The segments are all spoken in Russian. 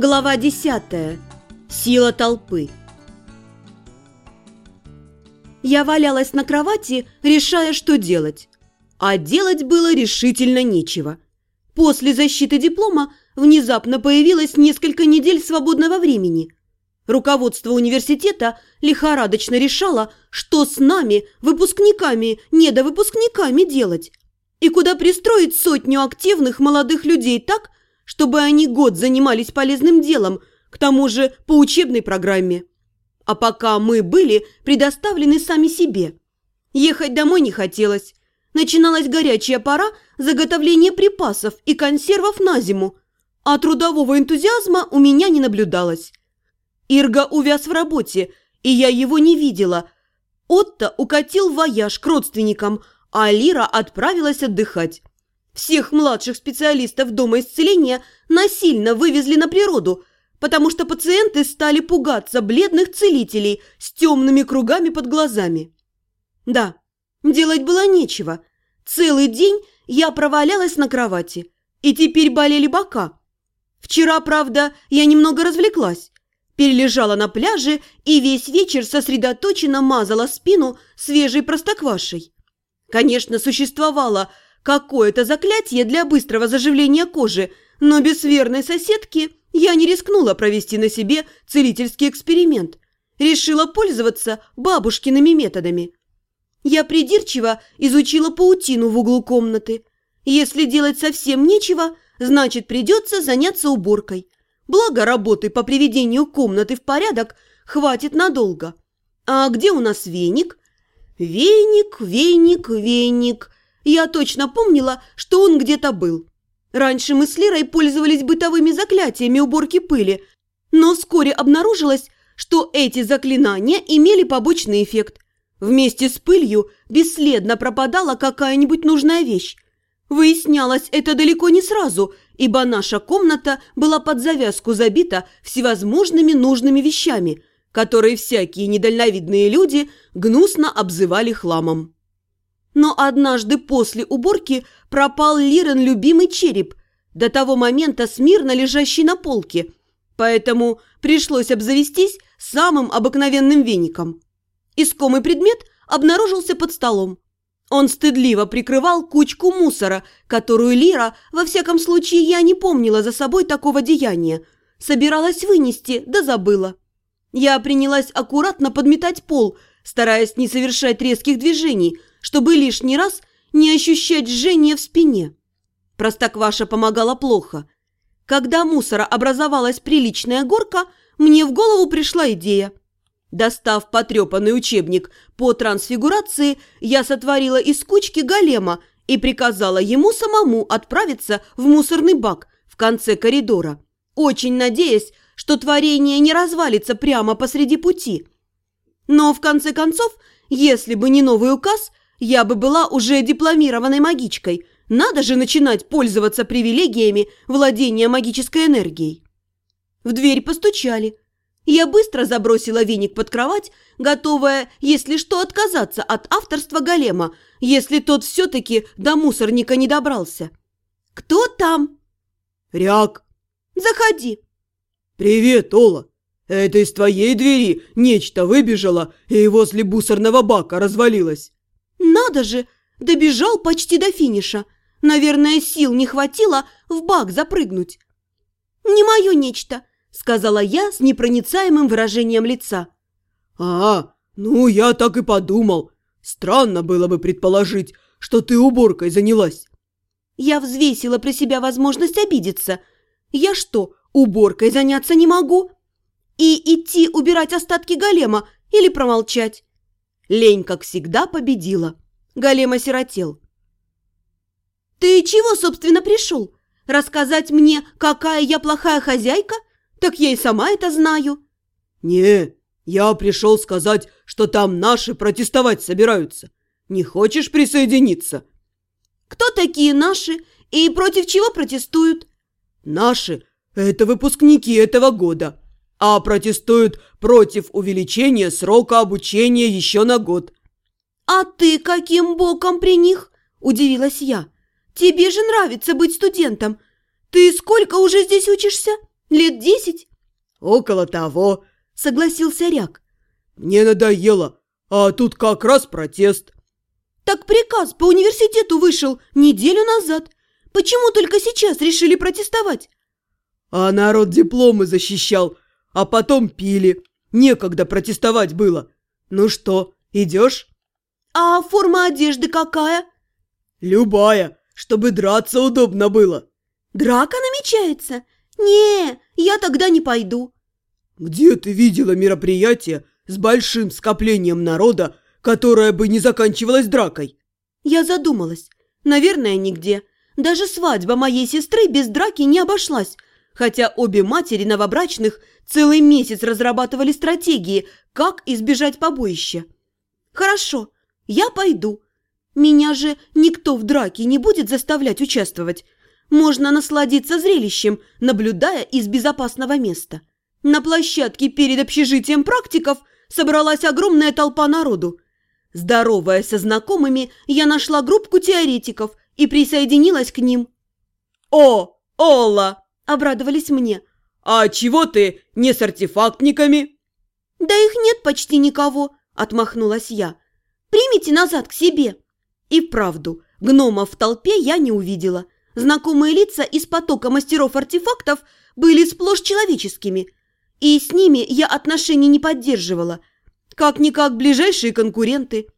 Глава 10. Сила толпы. Я валялась на кровати, решая, что делать. А делать было решительно нечего. После защиты диплома внезапно появилось несколько недель свободного времени. Руководство университета лихорадочно решало, что с нами, выпускниками, недовыпускниками делать. И куда пристроить сотню активных молодых людей так, чтобы они год занимались полезным делом, к тому же по учебной программе. А пока мы были предоставлены сами себе. Ехать домой не хотелось. Начиналась горячая пора заготовления припасов и консервов на зиму, а трудового энтузиазма у меня не наблюдалось. Ирга увяз в работе, и я его не видела. Отто укатил вояж к родственникам, а Лира отправилась отдыхать. Всех младших специалистов Дома исцеления насильно вывезли на природу, потому что пациенты стали пугаться бледных целителей с темными кругами под глазами. Да, делать было нечего. Целый день я провалялась на кровати, и теперь болели бока. Вчера, правда, я немного развлеклась. Перележала на пляже и весь вечер сосредоточенно мазала спину свежей простоквашей. Конечно, существовало какое-то заклятие для быстрого заживления кожи, но без верной соседки я не рискнула провести на себе целительский эксперимент. Решила пользоваться бабушкиными методами. Я придирчиво изучила паутину в углу комнаты. Если делать совсем нечего, значит придется заняться уборкой. Благо работы по приведению комнаты в порядок хватит надолго. А где у нас веник? Веник, веник, веник. Я точно помнила, что он где-то был. Раньше мы с Лерой пользовались бытовыми заклятиями уборки пыли, но вскоре обнаружилось, что эти заклинания имели побочный эффект. Вместе с пылью бесследно пропадала какая-нибудь нужная вещь. Выяснялось это далеко не сразу, ибо наша комната была под завязку забита всевозможными нужными вещами, которые всякие недальновидные люди гнусно обзывали хламом. Но однажды после уборки пропал Лирен любимый череп, до того момента смирно лежащий на полке, поэтому пришлось обзавестись самым обыкновенным веником. Искомый предмет обнаружился под столом. Он стыдливо прикрывал кучку мусора, которую Лира, во всяком случае, я не помнила за собой такого деяния, собиралась вынести, да забыла. Я принялась аккуратно подметать пол, стараясь не совершать резких движений – чтобы лишний раз не ощущать жжение в спине. Простокваша помогала плохо. Когда мусора образовалась приличная горка, мне в голову пришла идея. Достав потрепанный учебник по трансфигурации, я сотворила из кучки голема и приказала ему самому отправиться в мусорный бак в конце коридора, очень надеясь, что творение не развалится прямо посреди пути. Но, в конце концов, если бы не новый указ, я бы была уже дипломированной магичкой. Надо же начинать пользоваться привилегиями владения магической энергией. В дверь постучали. Я быстро забросила веник под кровать, готовая, если что, отказаться от авторства голема, если тот все-таки до мусорника не добрался. «Кто там?» «Ряк». «Заходи». «Привет, Ола. Это из твоей двери нечто выбежало и возле мусорного бака развалилось». Надо же, добежал почти до финиша. Наверное, сил не хватило в бак запрыгнуть. «Не мое нечто», — сказала я с непроницаемым выражением лица. «А, ну я так и подумал. Странно было бы предположить, что ты уборкой занялась». Я взвесила про себя возможность обидеться. Я что, уборкой заняться не могу? И идти убирать остатки голема или промолчать? Лень, как всегда, победила. Голем осиротел. «Ты чего, собственно, пришел? Рассказать мне, какая я плохая хозяйка? Так я и сама это знаю». «Не, я пришел сказать, что там наши протестовать собираются. Не хочешь присоединиться?» «Кто такие наши и против чего протестуют?» «Наши – это выпускники этого года, а протестуют против увеличения срока обучения еще на год. «А ты каким боком при них?» – удивилась я. «Тебе же нравится быть студентом. Ты сколько уже здесь учишься? Лет десять? Около того, согласился Ряк. Мне надоело, а тут как раз протест. Так приказ по университету вышел неделю назад. Почему только сейчас решили протестовать? А народ дипломы защищал, а потом пили. Некогда протестовать было. Ну что, идешь? А форма одежды какая? Любая, чтобы драться удобно было. Драка намечается? Не, я тогда не пойду. Где ты видела мероприятие с большим скоплением народа, которое бы не заканчивалось дракой? Я задумалась. Наверное, нигде. Даже свадьба моей сестры без драки не обошлась, хотя обе матери новобрачных целый месяц разрабатывали стратегии, как избежать побоища. Хорошо, я пойду. Меня же никто в драке не будет заставлять участвовать. Можно насладиться зрелищем, наблюдая из безопасного места. На площадке перед общежитием практиков собралась огромная толпа народу. Здоровая со знакомыми, я нашла группку теоретиков и присоединилась к ним. «О, Ола!» – обрадовались мне. «А чего ты не с артефактниками?» «Да их нет почти никого», – отмахнулась я. «Примите назад к себе». И вправду, гномов в толпе я не увидела. Знакомые лица из потока мастеров артефактов были сплошь человеческими. И с ними я отношений не поддерживала. Как-никак ближайшие конкуренты.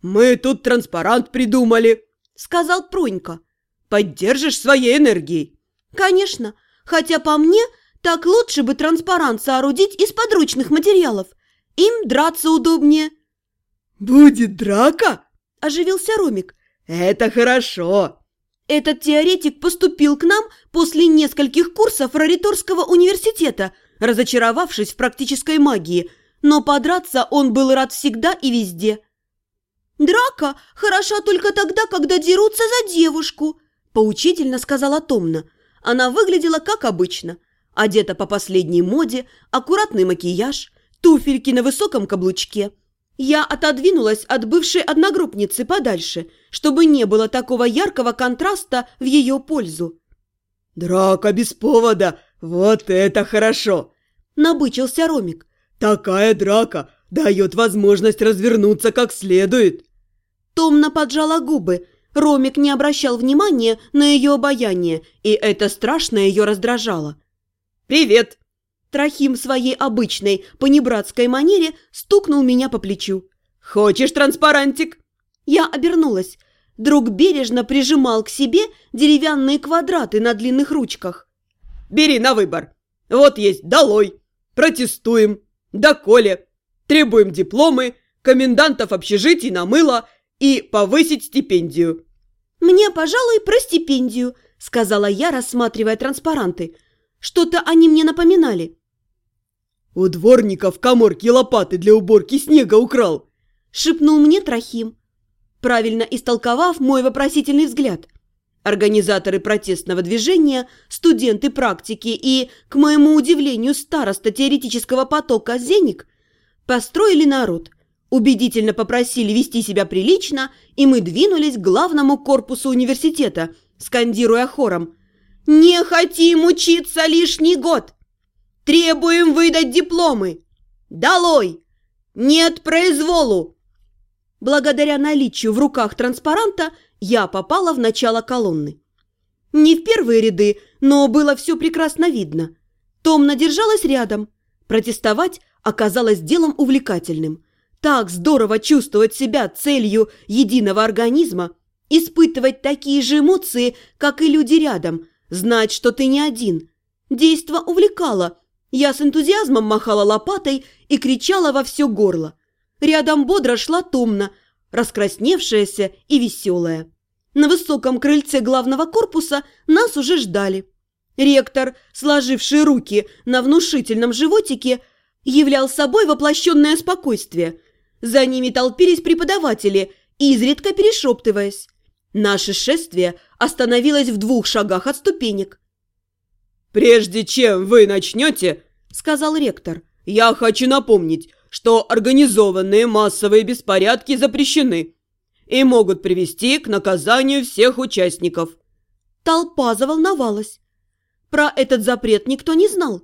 «Мы тут транспарант придумали», – сказал Пронька. «Поддержишь своей энергией?» «Конечно. Хотя по мне, так лучше бы транспарант соорудить из подручных материалов. Им драться удобнее». «Будет драка?» – оживился Ромик. «Это хорошо!» Этот теоретик поступил к нам после нескольких курсов Рариторского университета, разочаровавшись в практической магии, но подраться он был рад всегда и везде. «Драка хороша только тогда, когда дерутся за девушку», – поучительно сказала Томна. Она выглядела как обычно. Одета по последней моде, аккуратный макияж, туфельки на высоком каблучке – я отодвинулась от бывшей одногруппницы подальше, чтобы не было такого яркого контраста в ее пользу. «Драка без повода! Вот это хорошо!» – набычился Ромик. «Такая драка дает возможность развернуться как следует!» Томно поджала губы. Ромик не обращал внимания на ее обаяние, и это страшно ее раздражало. «Привет!» Трохим в своей обычной понебратской манере стукнул меня по плечу. «Хочешь транспарантик?» Я обернулась. Друг бережно прижимал к себе деревянные квадраты на длинных ручках. «Бери на выбор. Вот есть «Долой», «Протестуем», «Доколе», «Требуем дипломы», «Комендантов общежитий на мыло» и «Повысить стипендию». «Мне, пожалуй, про стипендию», — сказала я, рассматривая транспаранты. «Что-то они мне напоминали». «У дворника в коморке лопаты для уборки снега украл!» – шепнул мне Трохим, правильно истолковав мой вопросительный взгляд. Организаторы протестного движения, студенты практики и, к моему удивлению, староста теоретического потока «Зеник» построили народ, убедительно попросили вести себя прилично, и мы двинулись к главному корпусу университета, скандируя хором «Не хотим учиться лишний год!» Требуем выдать дипломы! Долой! Нет произволу!» Благодаря наличию в руках транспаранта я попала в начало колонны. Не в первые ряды, но было все прекрасно видно. Томна держалась рядом. Протестовать оказалось делом увлекательным. Так здорово чувствовать себя целью единого организма, испытывать такие же эмоции, как и люди рядом, знать, что ты не один. Действо увлекало – я с энтузиазмом махала лопатой и кричала во все горло. Рядом бодро шла Томна, раскрасневшаяся и веселая. На высоком крыльце главного корпуса нас уже ждали. Ректор, сложивший руки на внушительном животике, являл собой воплощенное спокойствие. За ними толпились преподаватели, изредка перешептываясь. Наше шествие остановилось в двух шагах от ступенек. «Прежде чем вы начнете, — сказал ректор, — я хочу напомнить, что организованные массовые беспорядки запрещены и могут привести к наказанию всех участников». Толпа заволновалась. Про этот запрет никто не знал.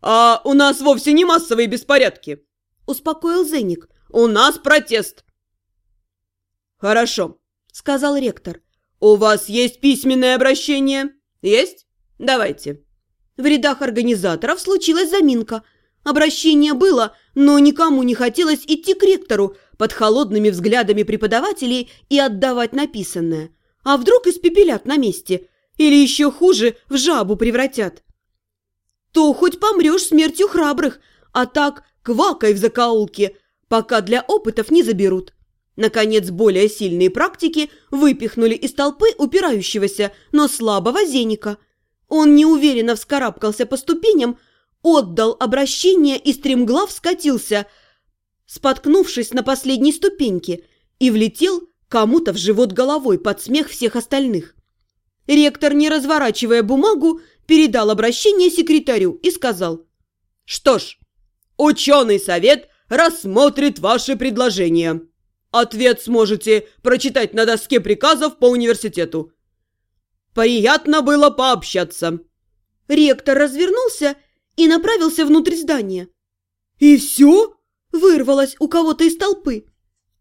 «А у нас вовсе не массовые беспорядки», – успокоил Зенник. «У нас протест». «Хорошо», – сказал ректор. «У вас есть письменное обращение?» «Есть? Давайте». В рядах организаторов случилась заминка. Обращение было, но никому не хотелось идти к ректору под холодными взглядами преподавателей и отдавать написанное. А вдруг испепелят на месте? Или еще хуже, в жабу превратят? То хоть помрешь смертью храбрых, а так квакай в закоулке, пока для опытов не заберут. Наконец, более сильные практики выпихнули из толпы упирающегося, но слабого зеника. Он неуверенно вскарабкался по ступеням, отдал обращение и стремглав скатился, споткнувшись на последней ступеньке, и влетел кому-то в живот головой под смех всех остальных. Ректор, не разворачивая бумагу, передал обращение секретарю и сказал. «Что ж, ученый совет рассмотрит ваши предложения. Ответ сможете прочитать на доске приказов по университету. Приятно было пообщаться». Ректор развернулся и направился внутрь здания. «И все?» – вырвалось у кого-то из толпы.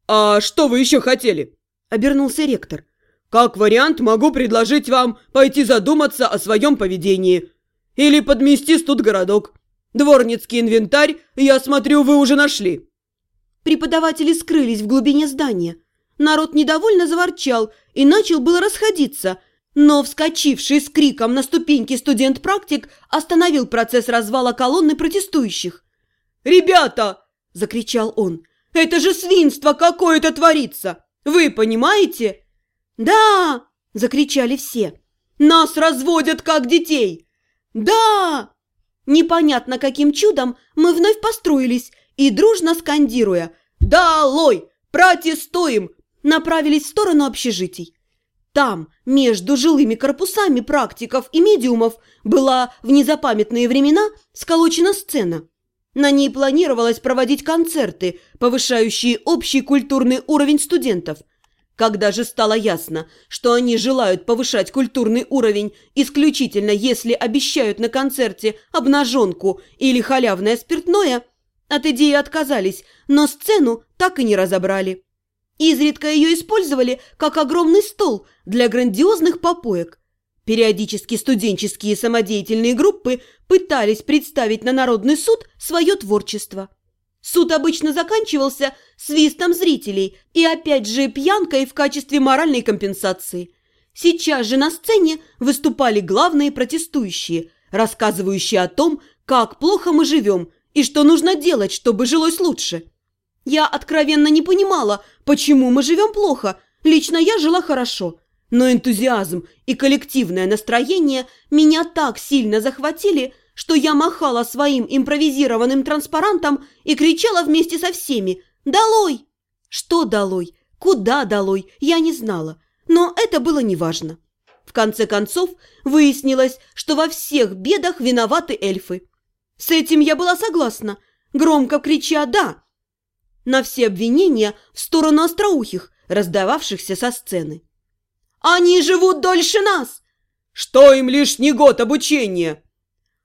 «А что вы еще хотели?» – обернулся ректор. «Как вариант могу предложить вам пойти задуматься о своем поведении. Или подмести студгородок. Дворницкий инвентарь, я смотрю, вы уже нашли». Преподаватели скрылись в глубине здания. Народ недовольно заворчал и начал было расходиться, но вскочивший с криком на ступеньки студент-практик остановил процесс развала колонны протестующих. «Ребята!» – закричал он. «Это же свинство какое-то творится! Вы понимаете?» «Да!» – закричали все. «Нас разводят как детей!» «Да!» Непонятно каким чудом мы вновь построились и, дружно скандируя «Долой! Протестуем!» направились в сторону общежитий. Там, между жилыми корпусами практиков и медиумов, была в незапамятные времена сколочена сцена. На ней планировалось проводить концерты, повышающие общий культурный уровень студентов. Когда же стало ясно, что они желают повышать культурный уровень исключительно если обещают на концерте обнаженку или халявное спиртное – от идеи отказались, но сцену так и не разобрали. Изредка ее использовали как огромный стол для грандиозных попоек. Периодически студенческие самодеятельные группы пытались представить на народный суд свое творчество. Суд обычно заканчивался свистом зрителей и опять же пьянкой в качестве моральной компенсации. Сейчас же на сцене выступали главные протестующие, рассказывающие о том, как плохо мы живем – и что нужно делать, чтобы жилось лучше. Я откровенно не понимала, почему мы живем плохо. Лично я жила хорошо. Но энтузиазм и коллективное настроение меня так сильно захватили, что я махала своим импровизированным транспарантом и кричала вместе со всеми «Долой!». Что долой? Куда долой? Я не знала. Но это было неважно. В конце концов, выяснилось, что во всех бедах виноваты эльфы. С этим я была согласна, громко крича «да» на все обвинения в сторону остроухих, раздававшихся со сцены. «Они живут дольше нас!» «Что им лишний год обучения?»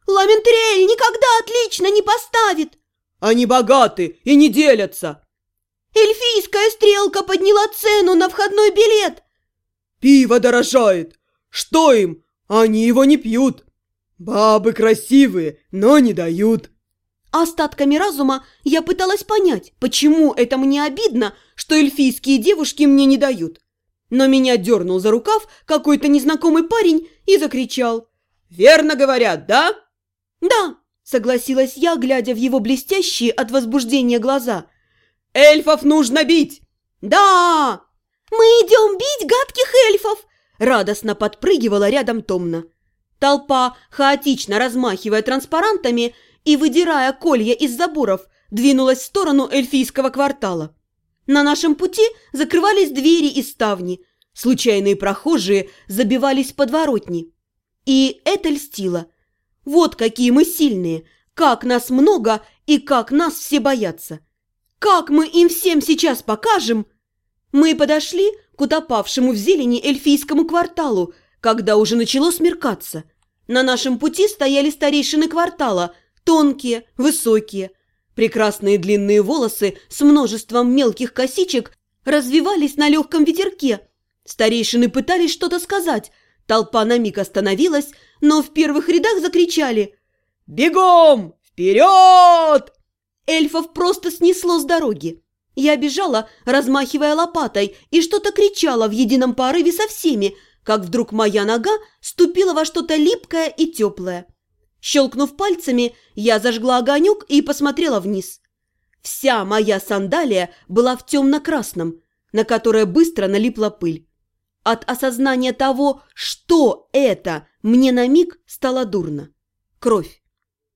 «Ламентрель никогда отлично не поставит!» «Они богаты и не делятся!» «Эльфийская стрелка подняла цену на входной билет!» «Пиво дорожает! Что им? Они его не пьют!» «Бабы красивые, но не дают». Остатками разума я пыталась понять, почему это мне обидно, что эльфийские девушки мне не дают. Но меня дернул за рукав какой-то незнакомый парень и закричал. «Верно говорят, да?» «Да», согласилась я, глядя в его блестящие от возбуждения глаза. «Эльфов нужно бить!» «Да!» «Мы идем бить гадких эльфов!» Радостно подпрыгивала рядом Томна. Толпа, хаотично размахивая транспарантами и выдирая колья из заборов, двинулась в сторону эльфийского квартала. На нашем пути закрывались двери и ставни, случайные прохожие забивались в подворотни. И это льстило. Вот какие мы сильные, как нас много и как нас все боятся. Как мы им всем сейчас покажем? Мы подошли к утопавшему в зелени эльфийскому кварталу, когда уже начало смеркаться – На нашем пути стояли старейшины квартала, тонкие, высокие. Прекрасные длинные волосы с множеством мелких косичек развивались на легком ветерке. Старейшины пытались что-то сказать. Толпа на миг остановилась, но в первых рядах закричали «Бегом! Вперед!» Эльфов просто снесло с дороги. Я бежала, размахивая лопатой, и что-то кричала в едином порыве со всеми, как вдруг моя нога ступила во что-то липкое и теплое. Щелкнув пальцами, я зажгла огонек и посмотрела вниз. Вся моя сандалия была в темно-красном, на которое быстро налипла пыль. От осознания того, что это, мне на миг стало дурно. Кровь.